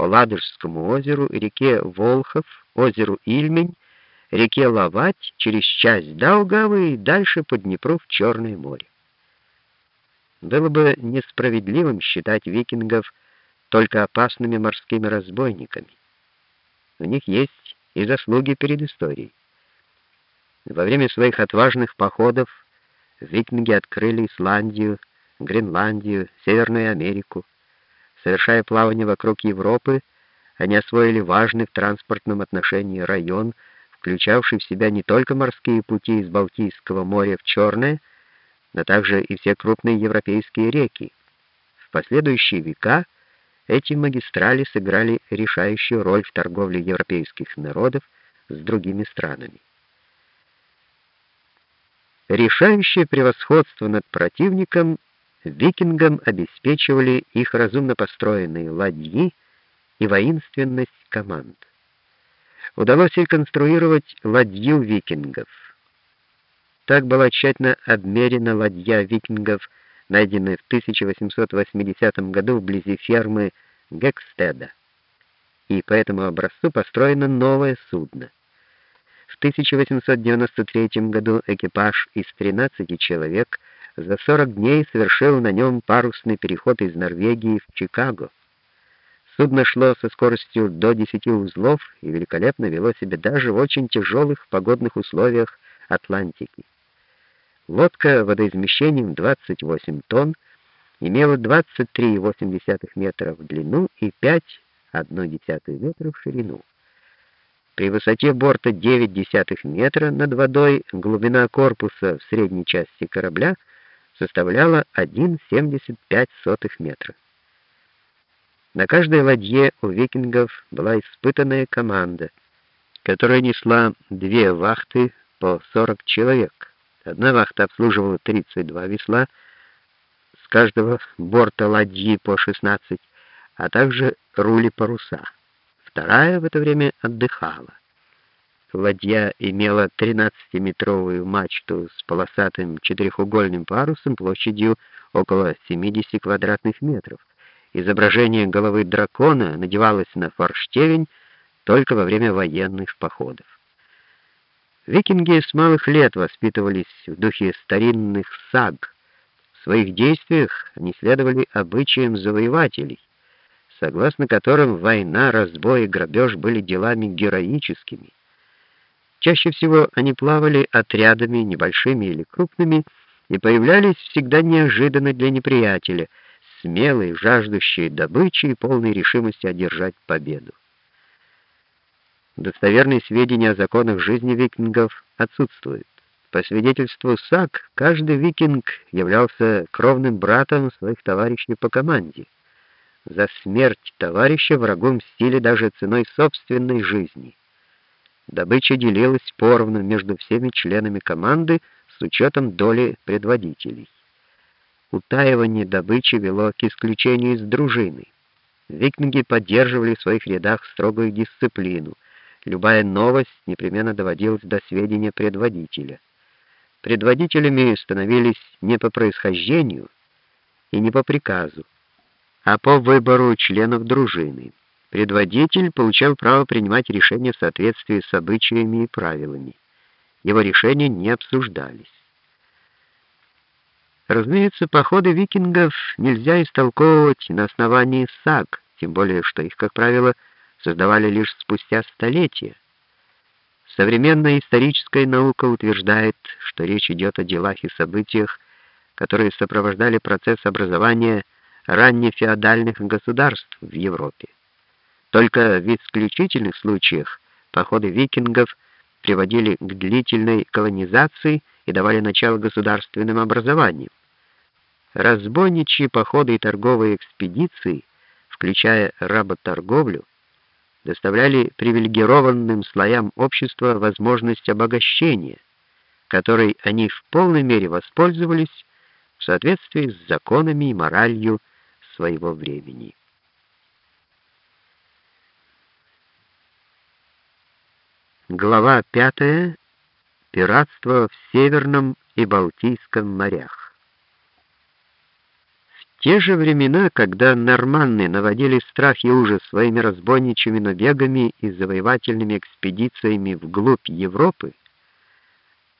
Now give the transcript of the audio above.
по Ладожскому озеру, реке Волхов, озеру Ильмень, реке Лавать, через часть Даугавы и дальше по Днепру в Черное море. Было бы несправедливым считать викингов только опасными морскими разбойниками. У них есть и заслуги перед историей. Во время своих отважных походов викинги открыли Исландию, Гренландию, Северную Америку. Совершая плавание вокруг Европы, они освоили важный в транспортном отношении район, включавший в себя не только морские пути из Балтийского моря в Черное, но также и все крупные европейские реки. В последующие века эти магистрали сыграли решающую роль в торговле европейских народов с другими странами. Решающее превосходство над противником викингам обеспечивали их разумно построенные ладьи и воинственность команд. Удалось реконструировать ладью викингов. Так была тщательно обмерена ладья викингов, найденная в 1880 году вблизи фермы Гекстеда. И по этому образцу построено новое судно. В 1893 году экипаж из 13 человек за 40 дней совершил на нем парусный переход из Норвегии в Чикаго. Судно шло со скоростью до 10 узлов и великолепно вело себя даже в очень тяжелых погодных условиях Атлантики. Лодка водоизмещением 28 тонн имела 23,8 метра в длину и 5,1 метра в ширину. При высоте борта 9 метра над водой глубина корпуса в средней части корабля составляла 1,75 метра. На каждой ладье у викингов была испытанная команда, которая несла две вахты по 40 человек. Одна вахта обслуживала 32 весла, с каждого борта ладьи по 16, а также рули паруса. Вторая в это время отдыхала. Ладья имела 13-метровую мачту с полосатым четырехугольным парусом площадью около 70 квадратных метров. Изображение головы дракона надевалось на форштевень только во время военных походов. Викинги с малых лет воспитывались в духе старинных саг. В своих действиях они следовали обычаям завоевателей, согласно которым война, разбой и грабеж были делами героическими. Чаще всего они плавали отрядами, небольшими или крупными, и появлялись всегда неожиданно для неприятеля — смелый, жаждущий добычи и полной решимости одержать победу. Достоверные сведения о законах жизни викингов отсутствуют. По свидетельству САК, каждый викинг являлся кровным братом своих товарищей по команде. За смерть товарища врагу мстили даже ценой собственной жизни. Добыча делилась поровну между всеми членами команды с учетом доли предводителей утаивание добычи вело к исключению из дружины. Викинги поддерживали в своих рядах строгую дисциплину. Любая новость непременно доводилась до сведения предводителя. Предводителями становились не по происхождению и не по приказу, а по выбору членов дружины. Предводитель получал право принимать решения в соответствии с обычаями и правилами. Его решения не обсуждались. Разумеется, походы викингов нельзя истолковывать на основании саг, тем более что их, как правило, создавали лишь спустя столетия. Современная историческая наука утверждает, что речь идет о делах и событиях, которые сопровождали процесс образования раннефеодальных государств в Европе. Только в исключительных случаях походы викингов приводили к длительной колонизации и давали начало государственным образованиям. Разбойничьи походы и торговые экспедиции, включая работорговлю, доставляли привилегированным слоям общества возможность обогащения, которой они в полной мере воспользовались в соответствии с законами и моралью своего времени. Глава 5. Пиратство в Северном и Балтийском морях. те же времена, когда норманны наводили страх и ужас своими разбойничьими набегами и завоевательными экспедициями вглубь Европы,